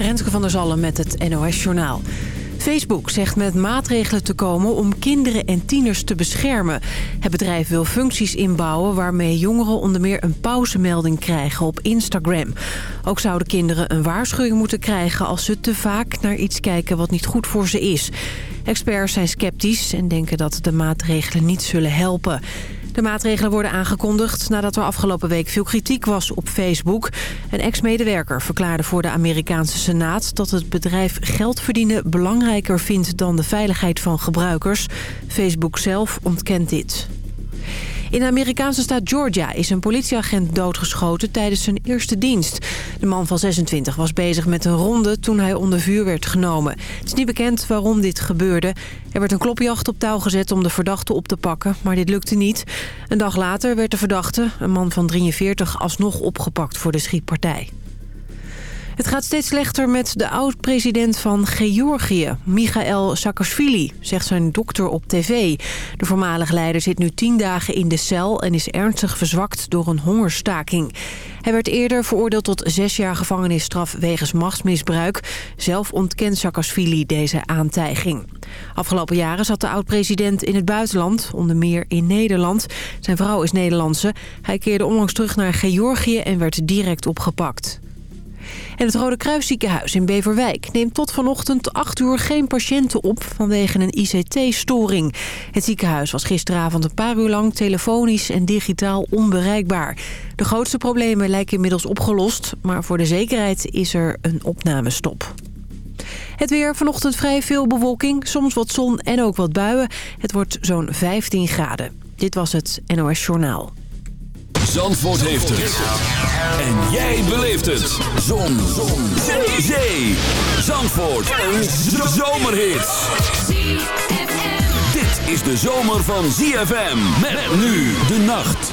Renske van der Zallen met het NOS Journaal. Facebook zegt met maatregelen te komen om kinderen en tieners te beschermen. Het bedrijf wil functies inbouwen waarmee jongeren onder meer een pauzemelding krijgen op Instagram. Ook zouden kinderen een waarschuwing moeten krijgen als ze te vaak naar iets kijken wat niet goed voor ze is. Experts zijn sceptisch en denken dat de maatregelen niet zullen helpen. De maatregelen worden aangekondigd nadat er afgelopen week veel kritiek was op Facebook. Een ex-medewerker verklaarde voor de Amerikaanse Senaat dat het bedrijf geld verdienen belangrijker vindt dan de veiligheid van gebruikers. Facebook zelf ontkent dit. In de Amerikaanse staat Georgia is een politieagent doodgeschoten tijdens zijn eerste dienst. De man van 26 was bezig met een ronde toen hij onder vuur werd genomen. Het is niet bekend waarom dit gebeurde. Er werd een klopjacht op touw gezet om de verdachte op te pakken, maar dit lukte niet. Een dag later werd de verdachte, een man van 43, alsnog opgepakt voor de schietpartij. Het gaat steeds slechter met de oud-president van Georgië, Michael Saakashvili, zegt zijn dokter op tv. De voormalige leider zit nu tien dagen in de cel en is ernstig verzwakt door een hongerstaking. Hij werd eerder veroordeeld tot zes jaar gevangenisstraf wegens machtsmisbruik. Zelf ontkent Saakashvili deze aantijging. Afgelopen jaren zat de oud-president in het buitenland, onder meer in Nederland. Zijn vrouw is Nederlandse. Hij keerde onlangs terug naar Georgië en werd direct opgepakt. En het Rode Kruisziekenhuis in Beverwijk neemt tot vanochtend 8 uur geen patiënten op vanwege een ICT-storing. Het ziekenhuis was gisteravond een paar uur lang telefonisch en digitaal onbereikbaar. De grootste problemen lijken inmiddels opgelost, maar voor de zekerheid is er een opnamestop. Het weer, vanochtend vrij veel bewolking, soms wat zon en ook wat buien. Het wordt zo'n 15 graden. Dit was het NOS Journaal. Zandvoort heeft het. En jij beleeft het. Zon. Zon. Zee. Zee. Zandvoort. Een zomerhit. Dit is de zomer van ZFM. Met nu de nacht.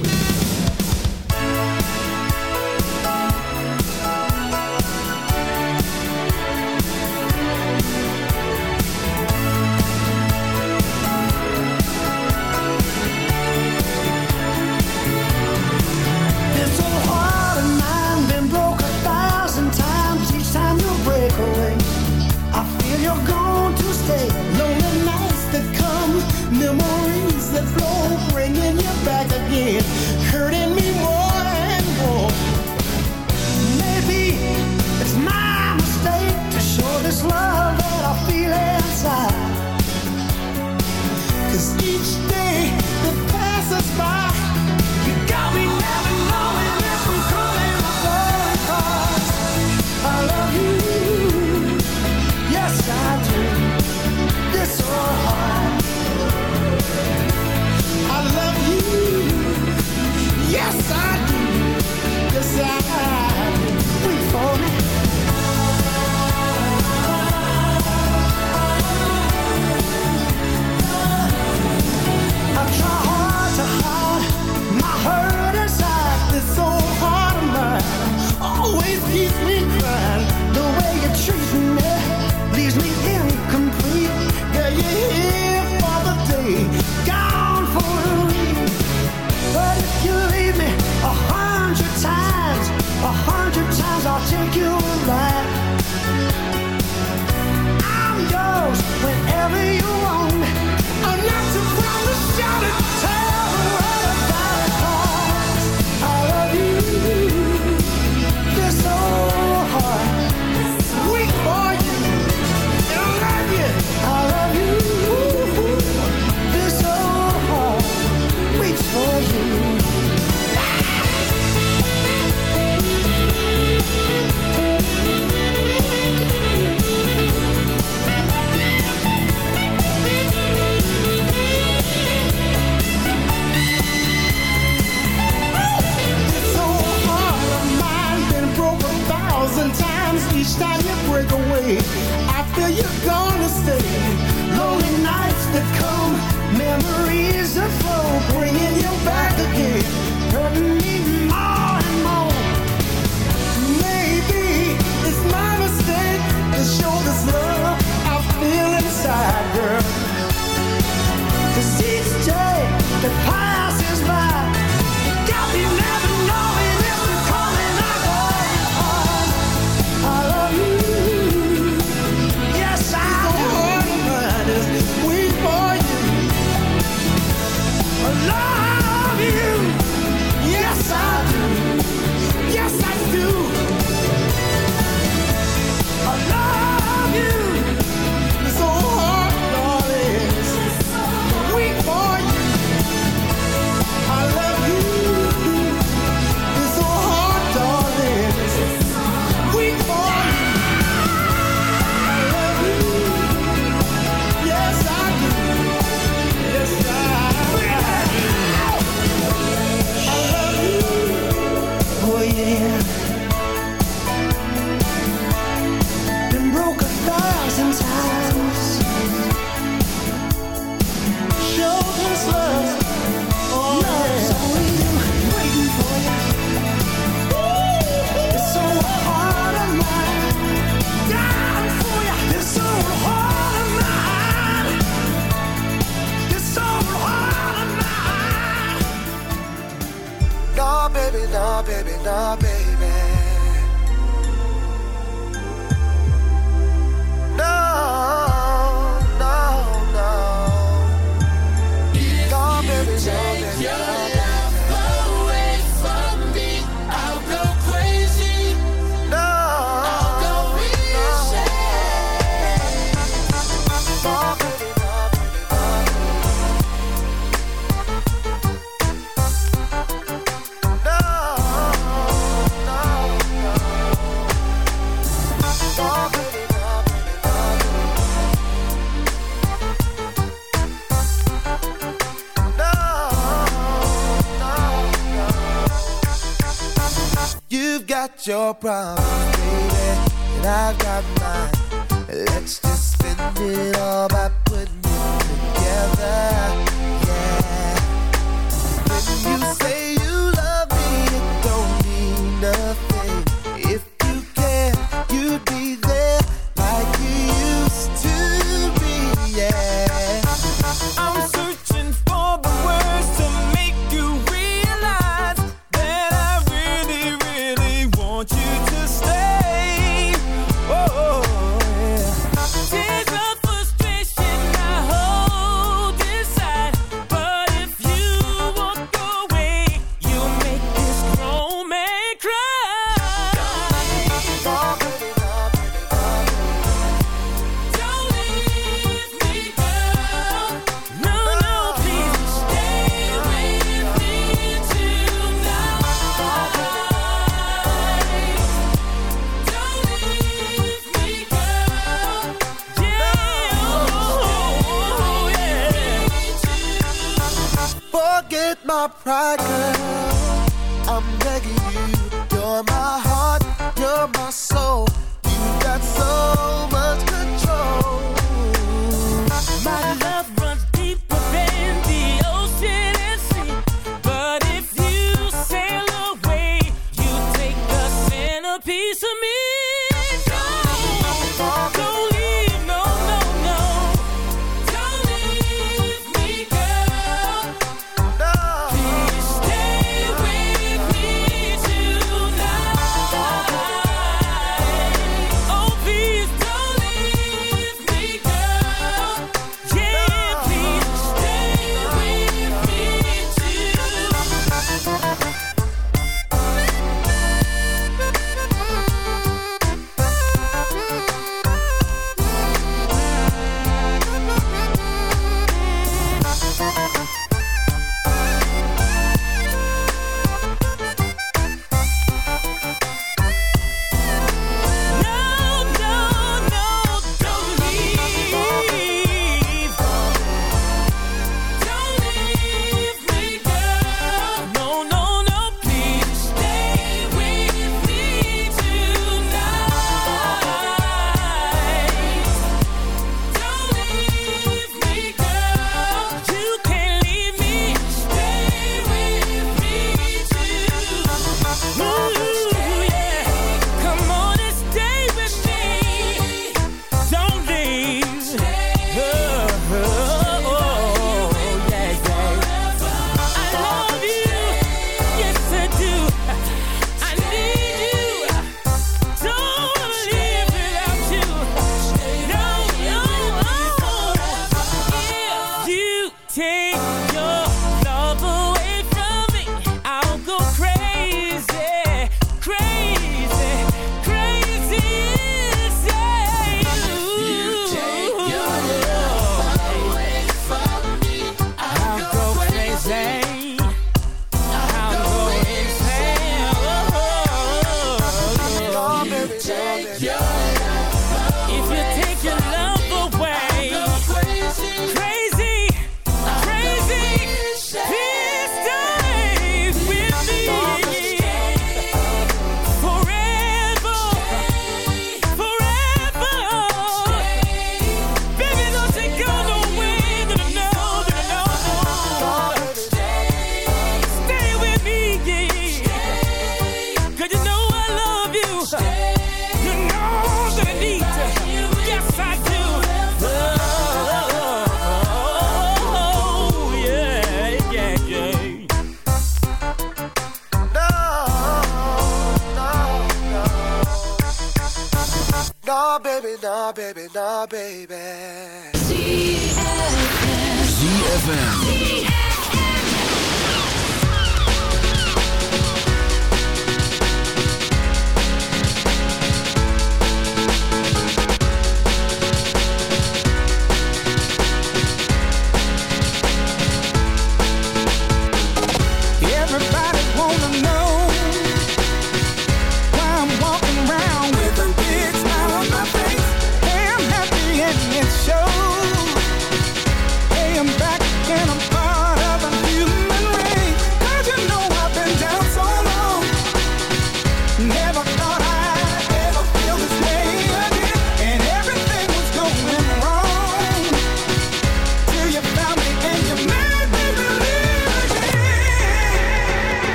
Got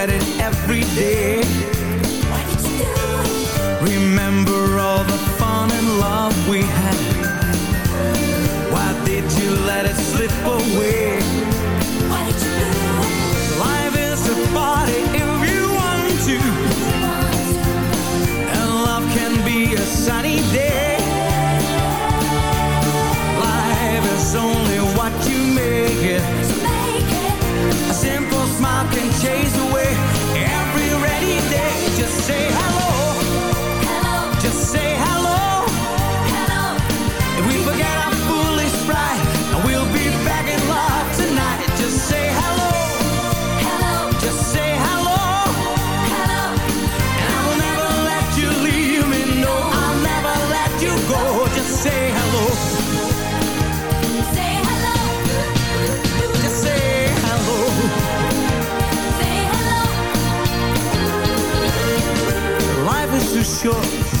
at it every day.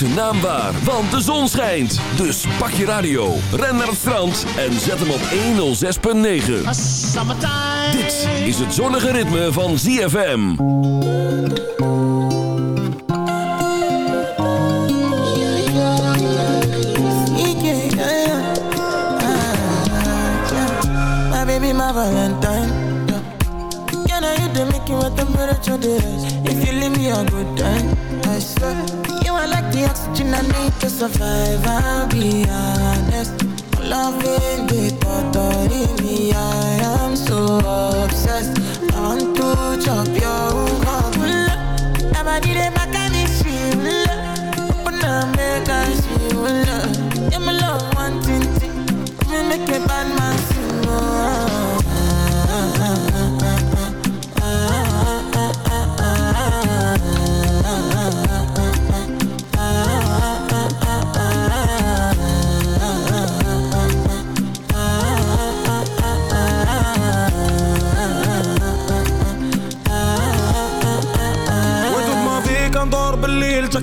zijn naam waar, want de zon schijnt. Dus pak je radio, ren naar het strand en zet hem op 106.9. Dit is het zonnige ritme van ZFM. My baby, my valentine Can I hit the making with temperature days If you leave me a good time, I swear oxygen I need to survive, I'll be honest. Loving the thought of me, I am so obsessed. I want to chop your own Pull up, nobody back.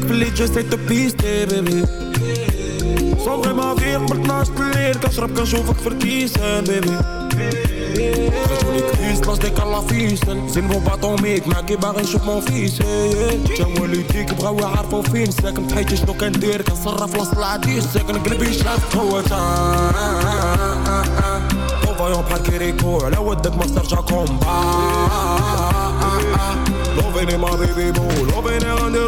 بلي جاي ستريت تو بيستي بيبي صغري ما فيه قبل 12 الليل كنشرب كنشوفك في الكيسان بيبي خرجوني كريس لاش ديك على فيسن زين بو باطوميك معاكي باغي نشوف مون فيس جا والديك بغاو يعرفو فين. ساكن في حياتي شنو كندير كنصرف لاص العديس ساكن قلبي شاف قوتها طوفايون بحال كيريكو على ودك ما ترجع كومبا Loving in my baby boo, loving her under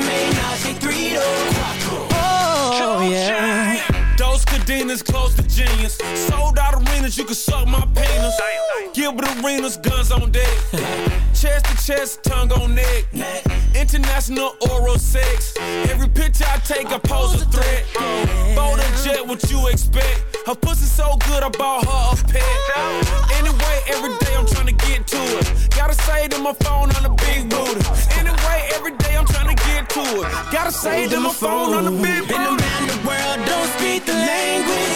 Make Najee three Oh yeah. Those cadenas close to genius. Gilbert Arenas, guns on deck. chest to chest, tongue on neck. International oral sex. Every picture I take, I pose a threat. Bold and jet, what you expect? Her pussy so good, I bought her a pet. Anyway, every day I'm trying to get to it. Gotta say to my phone on the big booty. Anyway, every day I'm trying to get to it. Gotta say to my phone on the big Been booty. around the world, don't speak the language.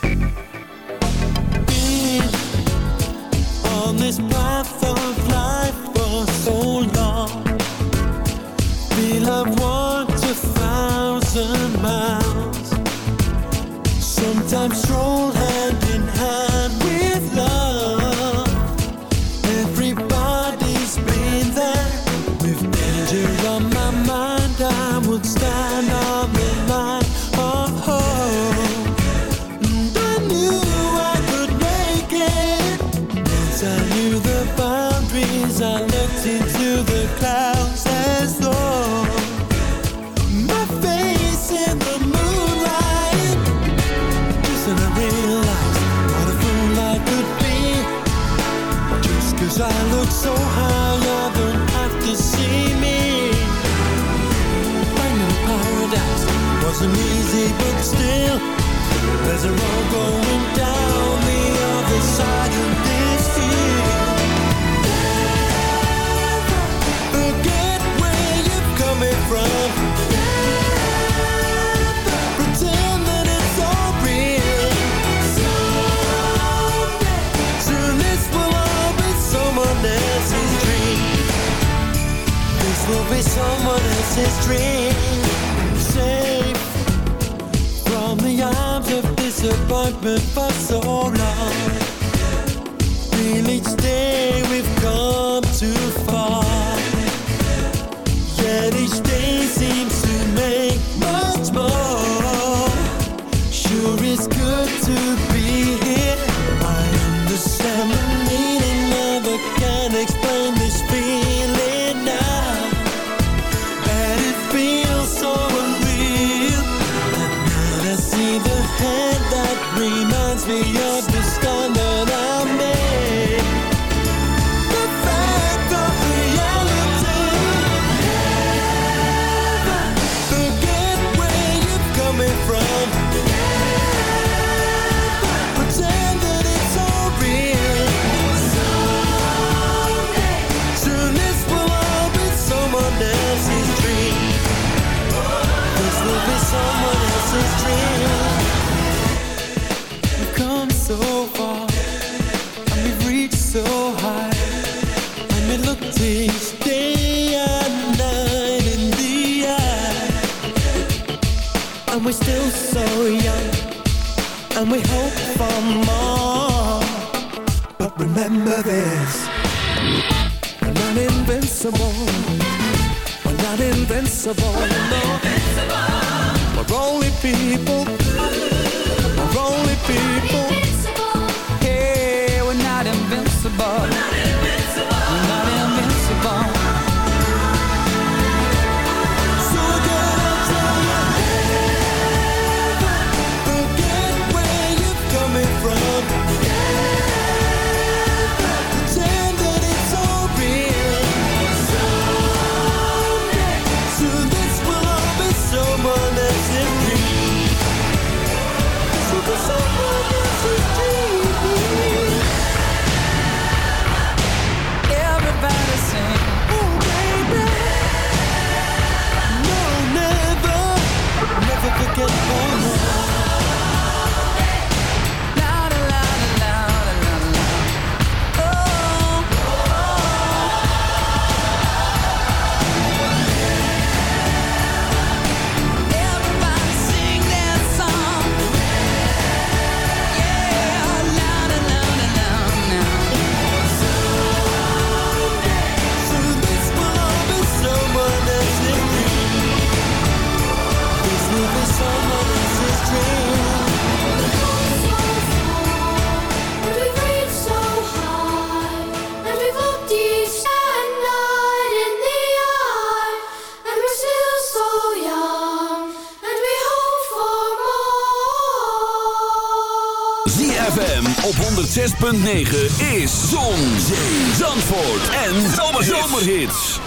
Zomerhits.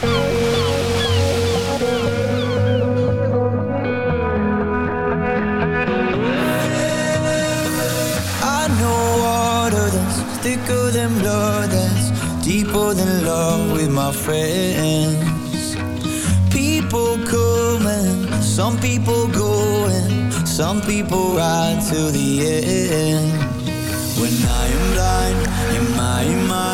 I know water that's thicker than blood That's deeper than love with my friends People coming, some people going Some people ride to the end When I am blind, in my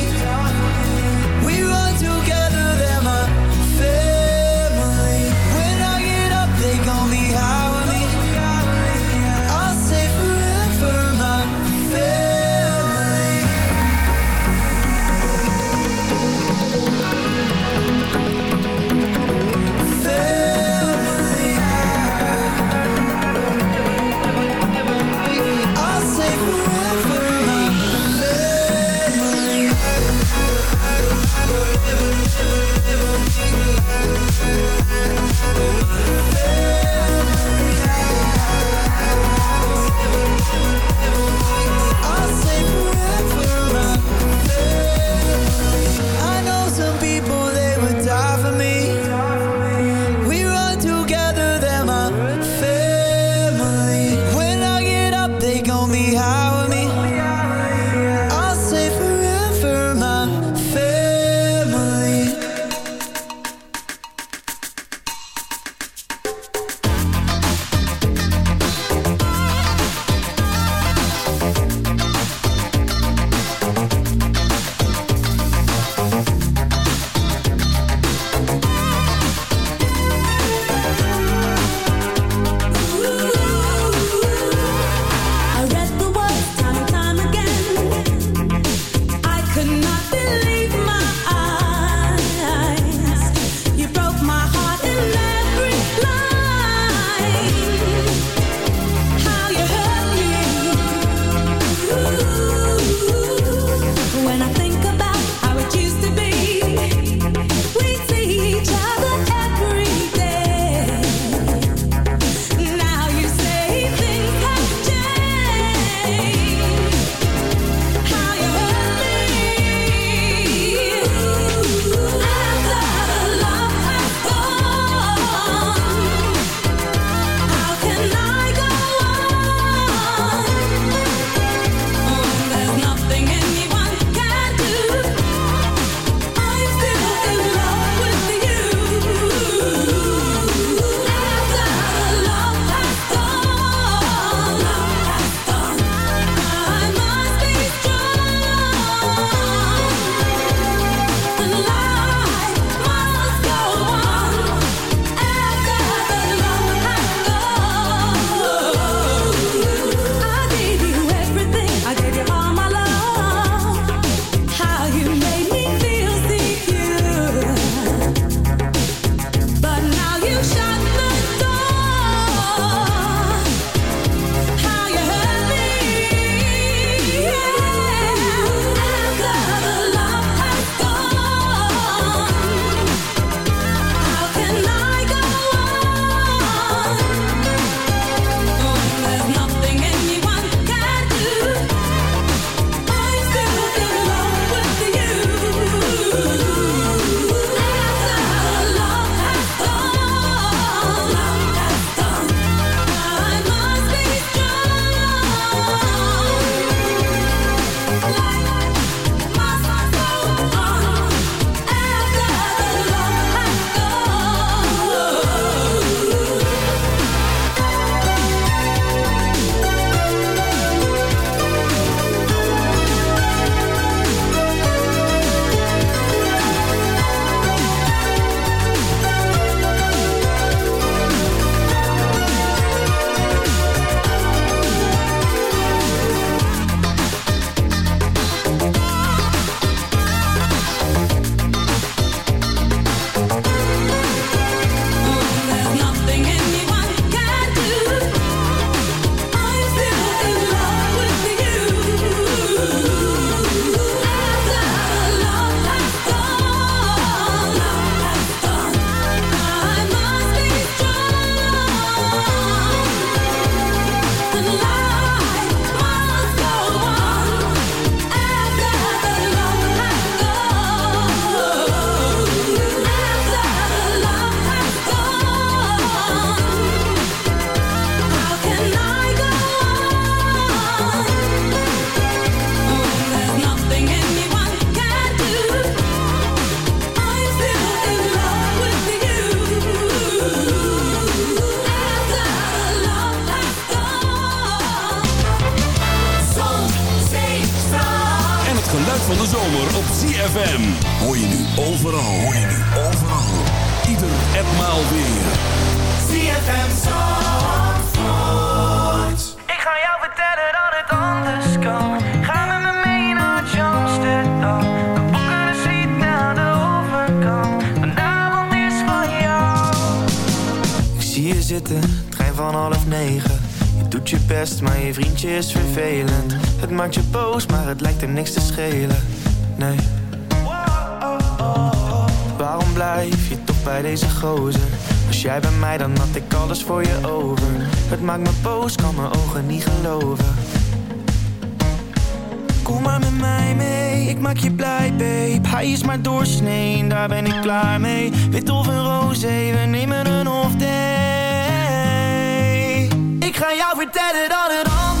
Kom maar met mij mee, ik maak je blij, babe. Hij is maar doorsnee, daar ben ik klaar mee. Wit of een roze, we nemen een hof. day. Ik ga jou vertellen dat het anders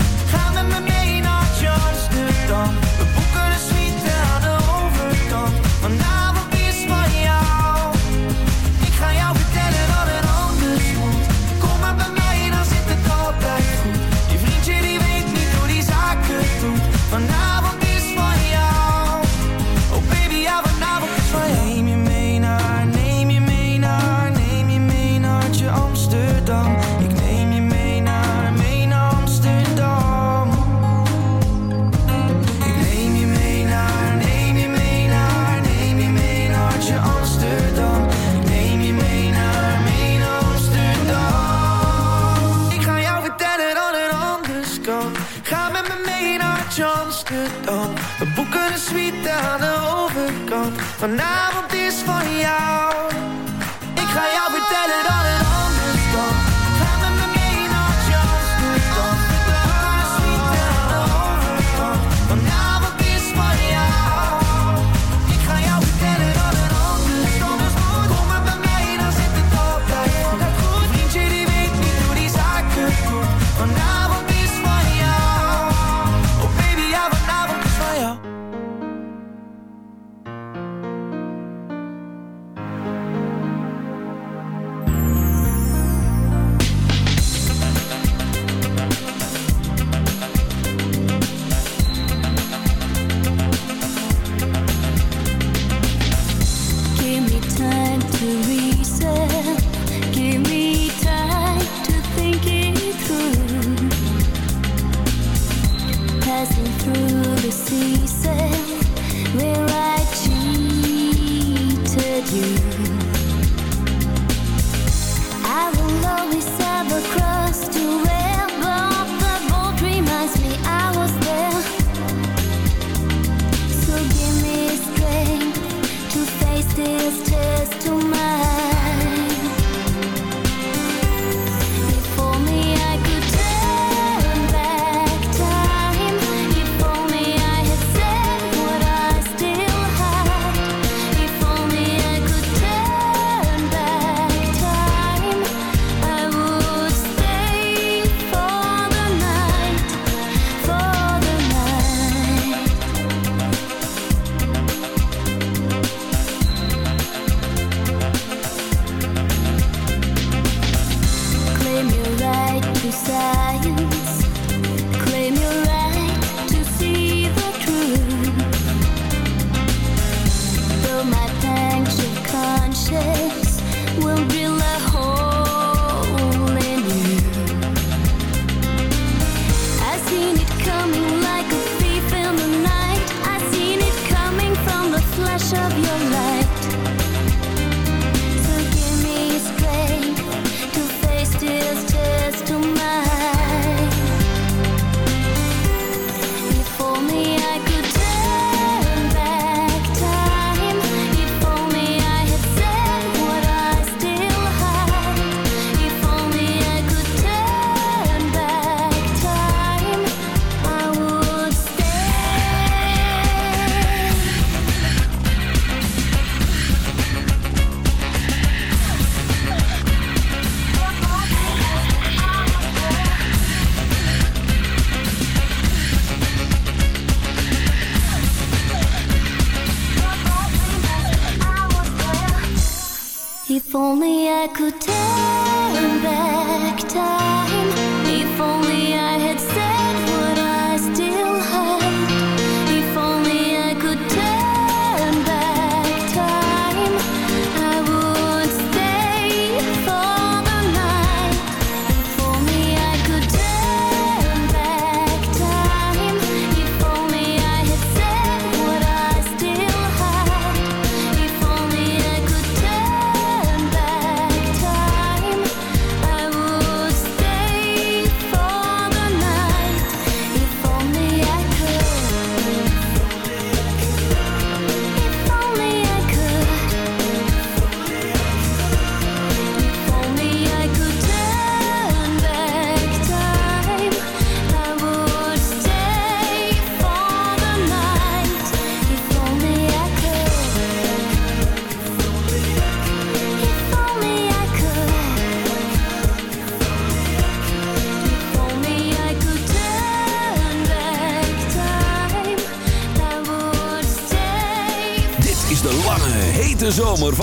Vanavond is van jou.